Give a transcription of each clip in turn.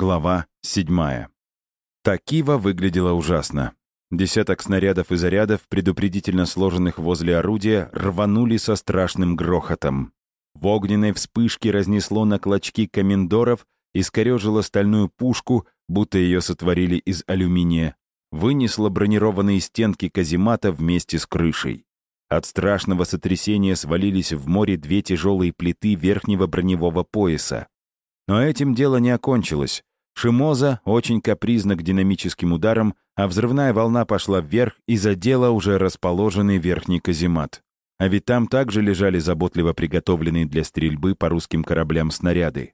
Глава 7. Такива выглядела ужасно. Десяток снарядов и зарядов, предупредительно сложенных возле орудия, рванули со страшным грохотом. В огненной вспышке разнесло на клочки комендоров, искорежило стальную пушку, будто ее сотворили из алюминия, вынесло бронированные стенки каземата вместе с крышей. От страшного сотрясения свалились в море две тяжелые плиты верхнего броневого пояса. Но этим дело не окончилось. Шимоза очень капризна к динамическим ударам, а взрывная волна пошла вверх и задела уже расположенный верхний каземат. А ведь там также лежали заботливо приготовленные для стрельбы по русским кораблям снаряды.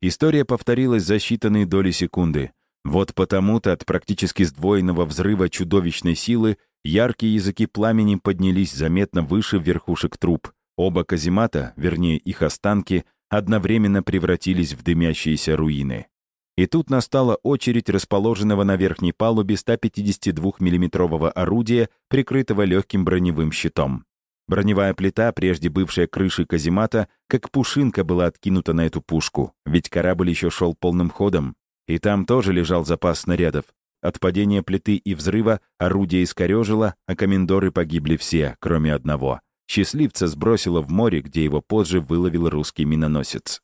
История повторилась за считанные доли секунды. Вот потому-то от практически сдвоенного взрыва чудовищной силы яркие языки пламени поднялись заметно выше верхушек труб. Оба каземата, вернее их останки, одновременно превратились в дымящиеся руины. И тут настала очередь расположенного на верхней палубе 152 миллиметрового орудия, прикрытого легким броневым щитом. Броневая плита, прежде бывшая крышей каземата, как пушинка была откинута на эту пушку, ведь корабль еще шел полным ходом. И там тоже лежал запас снарядов. От падения плиты и взрыва орудие искорежило, а комендоры погибли все, кроме одного. Счастливца сбросило в море, где его позже выловил русский миноносец.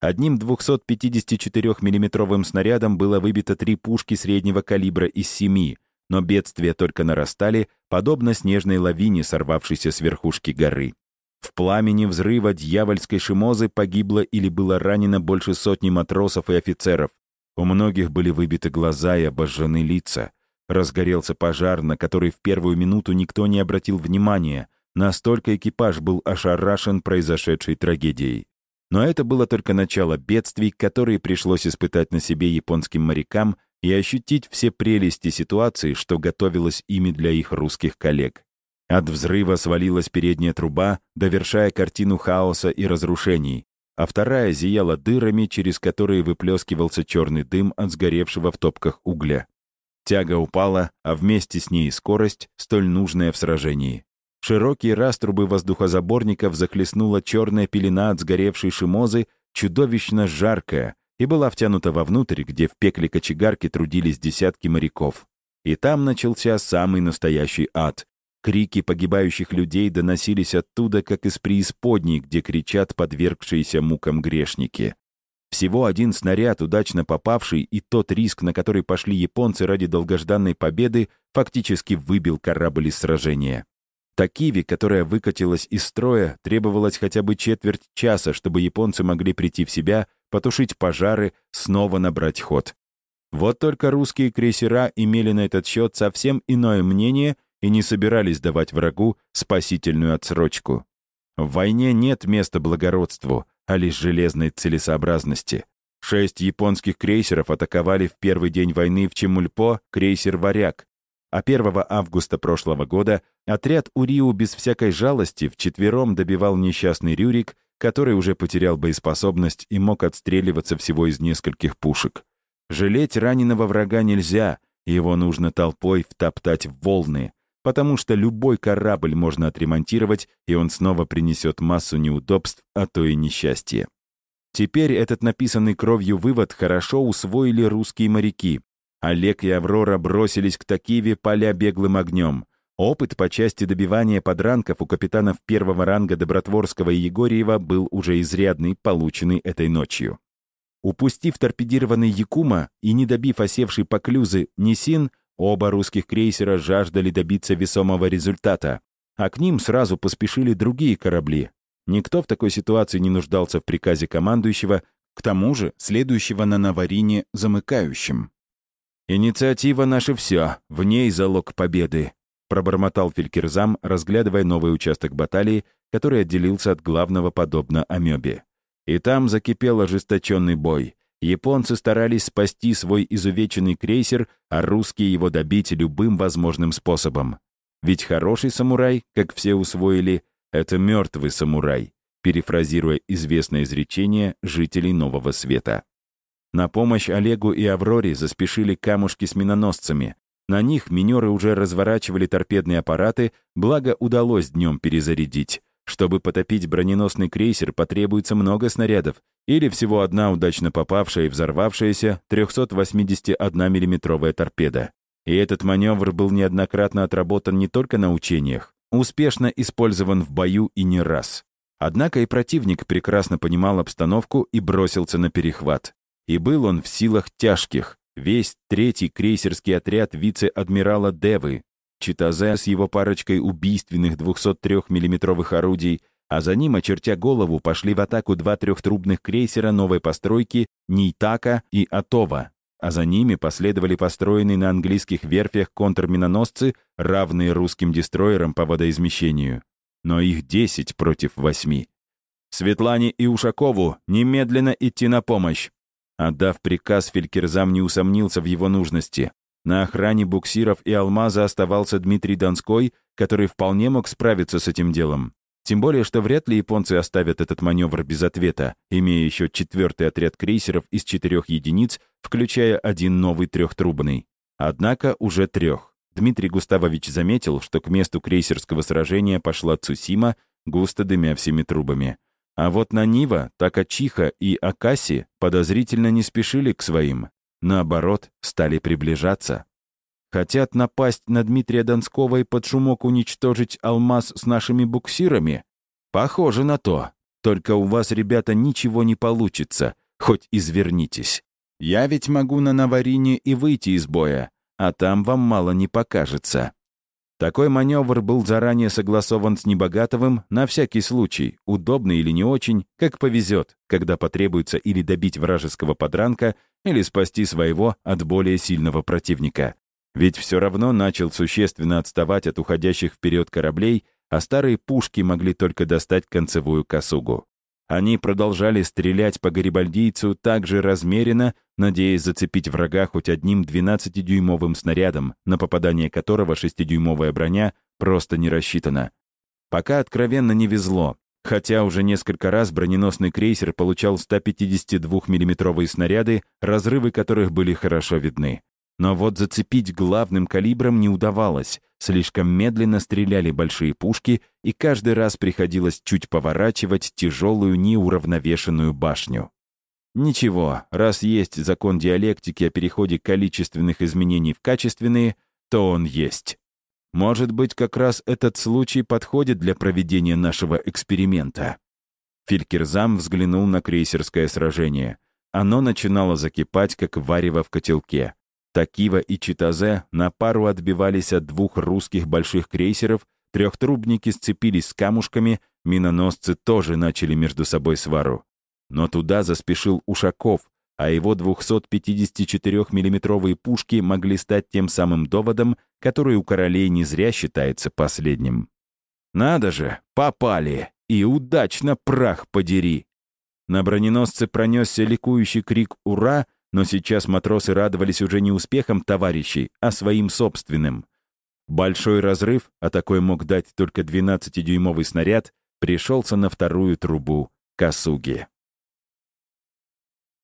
Одним 254 миллиметровым снарядом было выбито три пушки среднего калибра из семи, но бедствия только нарастали, подобно снежной лавине, сорвавшейся с верхушки горы. В пламени взрыва дьявольской шимозы погибло или было ранено больше сотни матросов и офицеров. У многих были выбиты глаза и обожжены лица. Разгорелся пожар, на который в первую минуту никто не обратил внимания. Настолько экипаж был ошарашен произошедшей трагедией. Но это было только начало бедствий, которые пришлось испытать на себе японским морякам и ощутить все прелести ситуации, что готовилось ими для их русских коллег. От взрыва свалилась передняя труба, довершая картину хаоса и разрушений, а вторая зияла дырами, через которые выплескивался черный дым от сгоревшего в топках угля. Тяга упала, а вместе с ней скорость, столь нужная в сражении. Широкие раструбы воздухозаборников захлестнула черная пелена от сгоревшей шимозы, чудовищно жаркая, и была втянута вовнутрь, где в пекле кочегарки трудились десятки моряков. И там начался самый настоящий ад. Крики погибающих людей доносились оттуда, как из преисподней, где кричат подвергшиеся мукам грешники. Всего один снаряд, удачно попавший, и тот риск, на который пошли японцы ради долгожданной победы, фактически выбил корабль из сражения. Такиви, которая выкатилась из строя, требовалось хотя бы четверть часа, чтобы японцы могли прийти в себя, потушить пожары, снова набрать ход. Вот только русские крейсера имели на этот счет совсем иное мнение и не собирались давать врагу спасительную отсрочку. В войне нет места благородству, а лишь железной целесообразности. Шесть японских крейсеров атаковали в первый день войны в Чемульпо крейсер «Варяг», а 1 августа прошлого года отряд Уриу без всякой жалости вчетвером добивал несчастный Рюрик, который уже потерял боеспособность и мог отстреливаться всего из нескольких пушек. Жалеть раненого врага нельзя, его нужно толпой втоптать в волны, потому что любой корабль можно отремонтировать, и он снова принесет массу неудобств, а то и несчастья. Теперь этот написанный кровью вывод хорошо усвоили русские моряки, Олег и Аврора бросились к Такиве, поля беглым огнем. Опыт по части добивания подранков у капитанов первого ранга Добротворского и Егорьева был уже изрядный, полученный этой ночью. Упустив торпедированный Якума и не добив осевший поклюзы Нисин, оба русских крейсера жаждали добиться весомого результата, а к ним сразу поспешили другие корабли. Никто в такой ситуации не нуждался в приказе командующего, к тому же следующего на Наварине замыкающим. «Инициатива — наше все, в ней залог победы», — пробормотал Фелькерзам, разглядывая новый участок баталии, который отделился от главного подобно амебе. И там закипел ожесточенный бой. Японцы старались спасти свой изувеченный крейсер, а русские его добить любым возможным способом. Ведь хороший самурай, как все усвоили, это мертвый самурай, перефразируя известное изречение жителей Нового Света. На помощь Олегу и Авроре заспешили камушки с миноносцами. На них минеры уже разворачивали торпедные аппараты, благо удалось днем перезарядить. Чтобы потопить броненосный крейсер, потребуется много снарядов, или всего одна удачно попавшая и взорвавшаяся 381 миллиметровая торпеда. И этот маневр был неоднократно отработан не только на учениях, успешно использован в бою и не раз. Однако и противник прекрасно понимал обстановку и бросился на перехват. И был он в силах тяжких. Весь третий крейсерский отряд вице-адмирала Девы, Читазе с его парочкой убийственных 203 миллиметровых орудий, а за ним, очертя голову, пошли в атаку два трехтрубных крейсера новой постройки Нейтака и Атова, а за ними последовали построенные на английских верфях контрминоносцы, равные русским дестройерам по водоизмещению но их 10 против 8. Светлане и Ушакову немедленно идти на помощь. Отдав приказ, Фелькерзам не усомнился в его нужности. На охране буксиров и алмаза оставался Дмитрий Донской, который вполне мог справиться с этим делом. Тем более, что вряд ли японцы оставят этот маневр без ответа, имея еще четвертый отряд крейсеров из четырех единиц, включая один новый трехтрубный. Однако уже трех. Дмитрий Густавович заметил, что к месту крейсерского сражения пошла Цусима, густо дымя всеми трубами. А вот на Нива, Такачиха и Акаси подозрительно не спешили к своим. Наоборот, стали приближаться. Хотят напасть на Дмитрия Донского и под шумок уничтожить алмаз с нашими буксирами? Похоже на то. Только у вас, ребята, ничего не получится, хоть извернитесь. Я ведь могу на Наварине и выйти из боя, а там вам мало не покажется. Такой маневр был заранее согласован с Небогатовым на всякий случай, удобный или не очень, как повезет, когда потребуется или добить вражеского подранка, или спасти своего от более сильного противника. Ведь все равно начал существенно отставать от уходящих вперед кораблей, а старые пушки могли только достать концевую косугу. Они продолжали стрелять по гарибальдийцу так же размеренно, надеясь зацепить врага хоть одним 12-дюймовым снарядом, на попадание которого 6-дюймовая броня просто не рассчитана. Пока откровенно не везло, хотя уже несколько раз броненосный крейсер получал 152 миллиметровые снаряды, разрывы которых были хорошо видны. Но вот зацепить главным калибром не удавалось. Слишком медленно стреляли большие пушки, и каждый раз приходилось чуть поворачивать тяжелую неуравновешенную башню. Ничего, раз есть закон диалектики о переходе количественных изменений в качественные, то он есть. Может быть, как раз этот случай подходит для проведения нашего эксперимента. Филькерзам взглянул на крейсерское сражение. Оно начинало закипать, как варево в котелке. Такива и Читазе на пару отбивались от двух русских больших крейсеров, трехтрубники сцепились с камушками, миноносцы тоже начали между собой свару. Но туда заспешил Ушаков, а его 254 миллиметровые пушки могли стать тем самым доводом, который у королей не зря считается последним. «Надо же, попали! И удачно, прах подери!» На броненосце пронесся ликующий крик «Ура!», но сейчас матросы радовались уже не успехам товарищей, а своим собственным. Большой разрыв, а такой мог дать только 12-дюймовый снаряд, пришелся на вторую трубу Касуги.